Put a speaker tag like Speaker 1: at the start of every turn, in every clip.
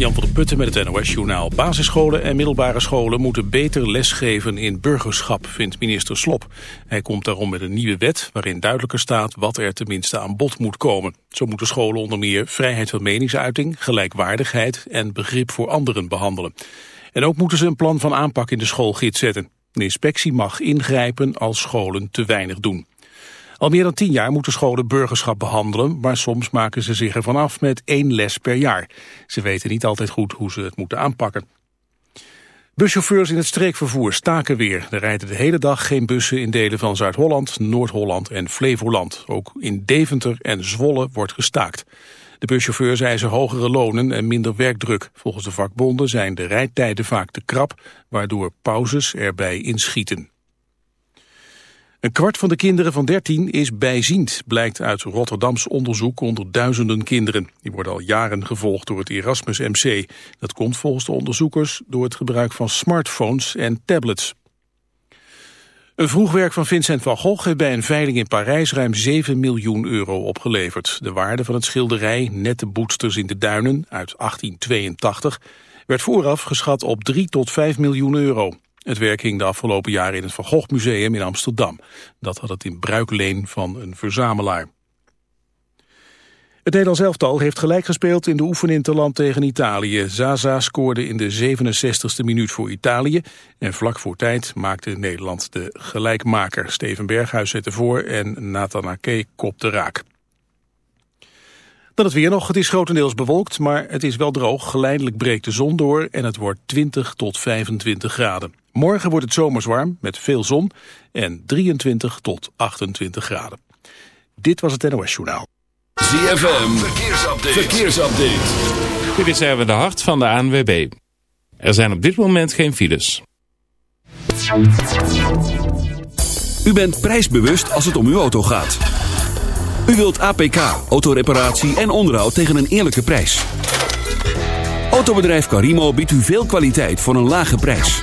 Speaker 1: Jan van der Putten met het NOS-journaal. Basisscholen en middelbare scholen moeten beter lesgeven in burgerschap, vindt minister Slop. Hij komt daarom met een nieuwe wet waarin duidelijker staat wat er tenminste aan bod moet komen. Zo moeten scholen onder meer vrijheid van meningsuiting, gelijkwaardigheid en begrip voor anderen behandelen. En ook moeten ze een plan van aanpak in de schoolgids zetten. De inspectie mag ingrijpen als scholen te weinig doen. Al meer dan tien jaar moeten scholen burgerschap behandelen, maar soms maken ze zich ervan af met één les per jaar. Ze weten niet altijd goed hoe ze het moeten aanpakken. Buschauffeurs in het streekvervoer staken weer. Er rijden de hele dag geen bussen in delen van Zuid-Holland, Noord-Holland en Flevoland. Ook in Deventer en Zwolle wordt gestaakt. De buschauffeurs eisen hogere lonen en minder werkdruk. Volgens de vakbonden zijn de rijtijden vaak te krap, waardoor pauzes erbij inschieten. Een kwart van de kinderen van 13 is bijziend, blijkt uit Rotterdams onderzoek onder duizenden kinderen. Die worden al jaren gevolgd door het Erasmus MC. Dat komt volgens de onderzoekers door het gebruik van smartphones en tablets. Een vroegwerk van Vincent van Gogh heeft bij een veiling in Parijs ruim 7 miljoen euro opgeleverd. De waarde van het schilderij Nette Boetsters in de Duinen uit 1882 werd vooraf geschat op 3 tot 5 miljoen euro. Het werk hing de afgelopen jaren in het Van Gogh Museum in Amsterdam. Dat had het in bruikleen van een verzamelaar. Het Nederlands elftal heeft gelijk gespeeld in de oefeninterland tegen Italië. Zaza scoorde in de 67e minuut voor Italië. En vlak voor tijd maakte Nederland de gelijkmaker. Steven Berghuis zette voor en Nathan Ake kopte raak. Dan het weer nog. Het is grotendeels bewolkt, maar het is wel droog. Geleidelijk breekt de zon door en het wordt 20 tot 25 graden. Morgen wordt het zomers warm met veel zon en 23 tot 28 graden. Dit was het NOS Journaal.
Speaker 2: ZFM, verkeersupdate. verkeersupdate.
Speaker 3: Dit is even de hart van de ANWB. Er zijn op dit moment geen files.
Speaker 2: U bent prijsbewust als het om uw auto gaat. U wilt APK, autoreparatie en onderhoud tegen een eerlijke prijs. Autobedrijf Carimo biedt u veel kwaliteit voor een lage prijs.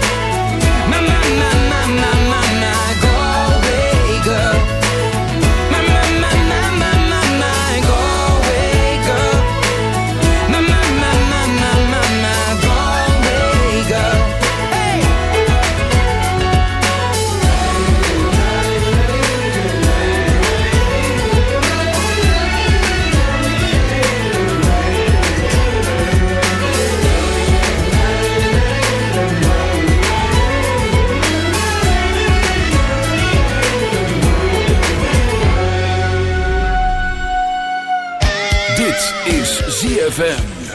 Speaker 4: My, my, my, my,
Speaker 2: ZFM.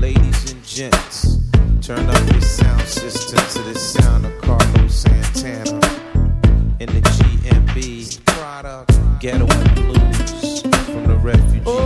Speaker 5: Ladies and gents, turn up your sound system to the sound of Carlos Santana in the GMB product Ghetto and Blues from the refugee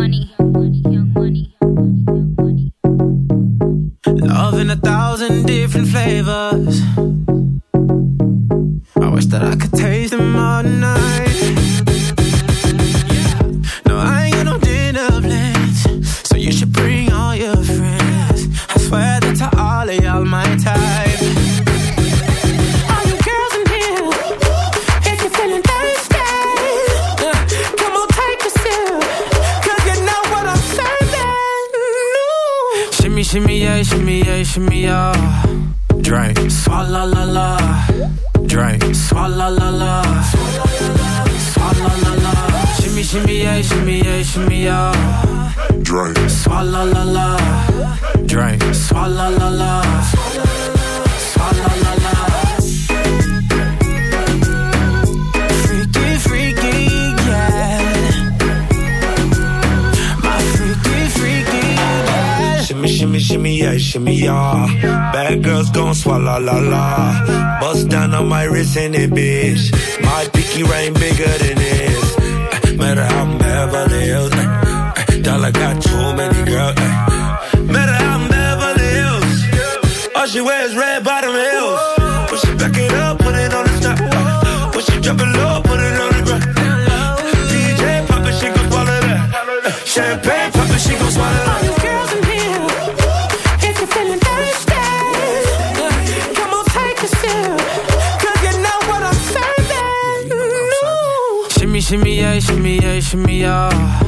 Speaker 6: shimmy a, shimmy a, shimmy yeah.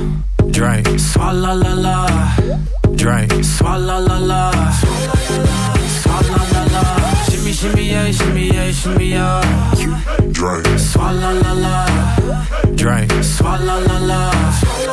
Speaker 6: Drink. Swalla la la. Drink. Swalla la la. Swalla la la. Shimmy shimmy a, shimmy a. shimmy. Drink. Swalla la la. Drink. Swalla la la.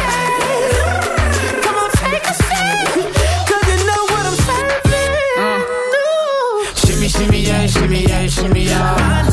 Speaker 7: shimmy,
Speaker 8: y'all.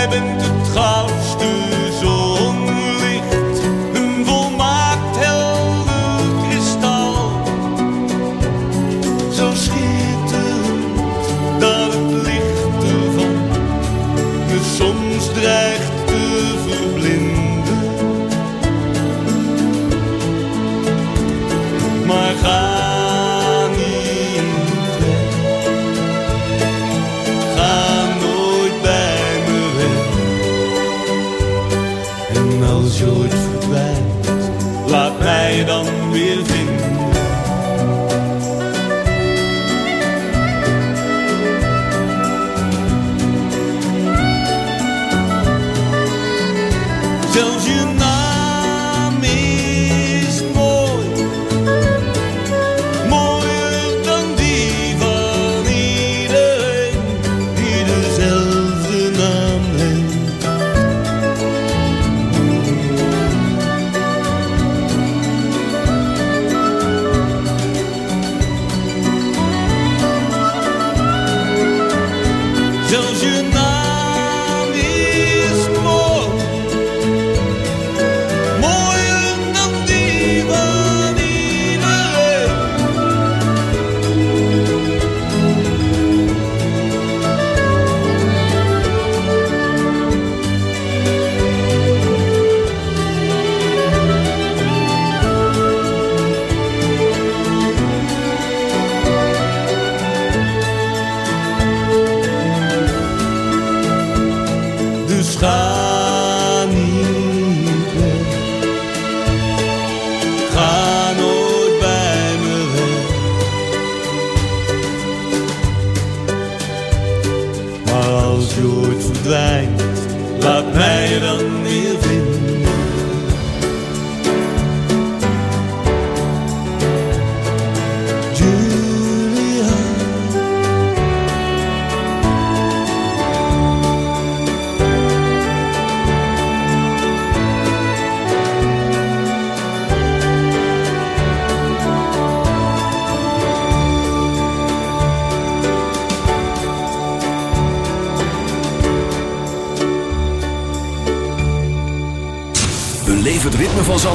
Speaker 8: hebben het
Speaker 2: goud